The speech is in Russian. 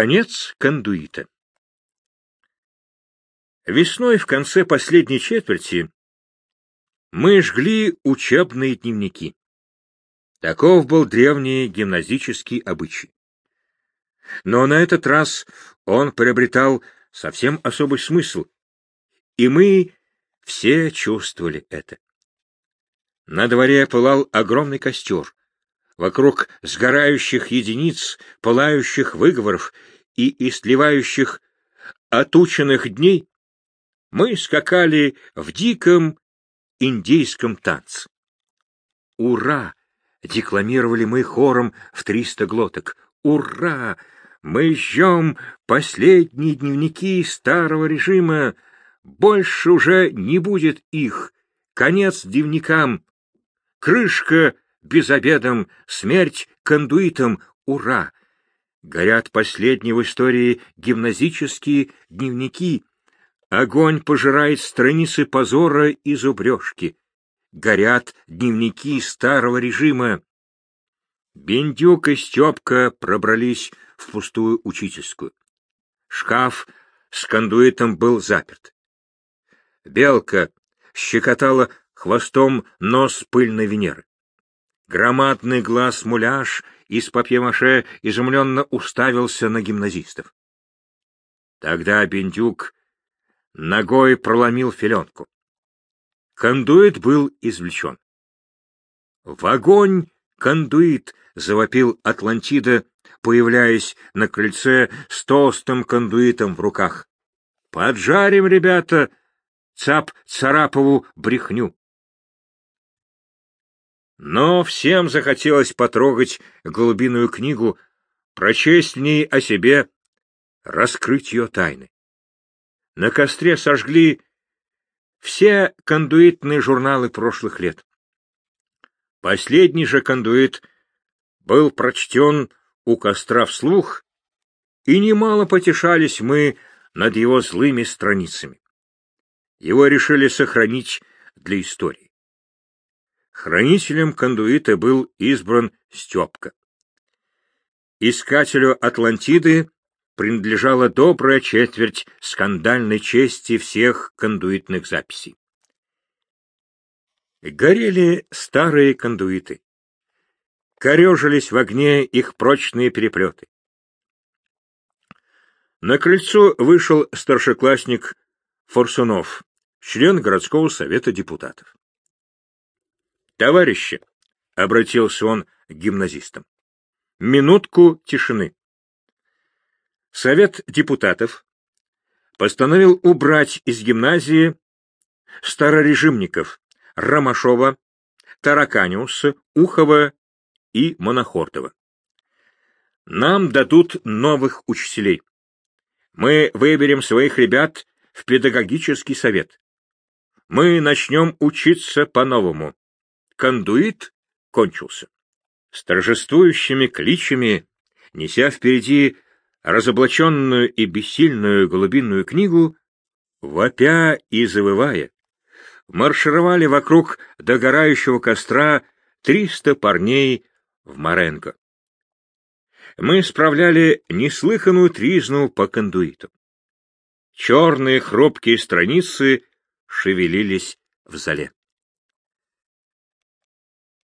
Конец кондуита. Весной в конце последней четверти мы жгли учебные дневники. Таков был древний гимназический обычай. Но на этот раз он приобретал совсем особый смысл, и мы все чувствовали это. На дворе пылал огромный костер. Вокруг сгорающих единиц, пылающих выговоров и истлевающих отученных дней мы скакали в диком индейском танце. «Ура!» — декламировали мы хором в триста глоток. «Ура! Мы ждем последние дневники старого режима. Больше уже не будет их. Конец дневникам. Крышка без обедом, смерть кондуитам, ура! Горят последние в истории гимназические дневники. Огонь пожирает страницы позора и зубрежки. Горят дневники старого режима. Бендюк и Степка пробрались в пустую учительскую. Шкаф с кондуитом был заперт. Белка щекотала хвостом нос пыльной Венеры. Громадный глаз-муляж из папье-маше изумленно уставился на гимназистов. Тогда Бендюк ногой проломил филенку. Кондуит был извлечен. В огонь кондуит завопил Атлантида, появляясь на крыльце с толстым кондуитом в руках. Поджарим, ребята, цап царапову брехню. Но всем захотелось потрогать голубиную книгу, прочесть в ней о себе, раскрыть ее тайны. На костре сожгли все кондуитные журналы прошлых лет. Последний же кондуит был прочтен у костра вслух, и немало потешались мы над его злыми страницами. Его решили сохранить для истории. Хранителем кондуита был избран Степка. Искателю Атлантиды принадлежала добрая четверть скандальной чести всех кондуитных записей. Горели старые кондуиты. Корежились в огне их прочные переплеты. На крыльцо вышел старшеклассник Форсунов, член городского совета депутатов. Товарищи, — обратился он к гимназистам, — минутку тишины. Совет депутатов постановил убрать из гимназии старорежимников Ромашова, Тараканиуса, Ухова и Монохортова. Нам дадут новых учителей. Мы выберем своих ребят в педагогический совет. Мы начнем учиться по-новому кондуит кончился. С торжествующими кличами, неся впереди разоблаченную и бессильную голубиную книгу, вопя и завывая, маршировали вокруг догорающего костра триста парней в Маренго. Мы справляли неслыханную тризну по кондуитам. Черные хрупкие страницы шевелились в зале.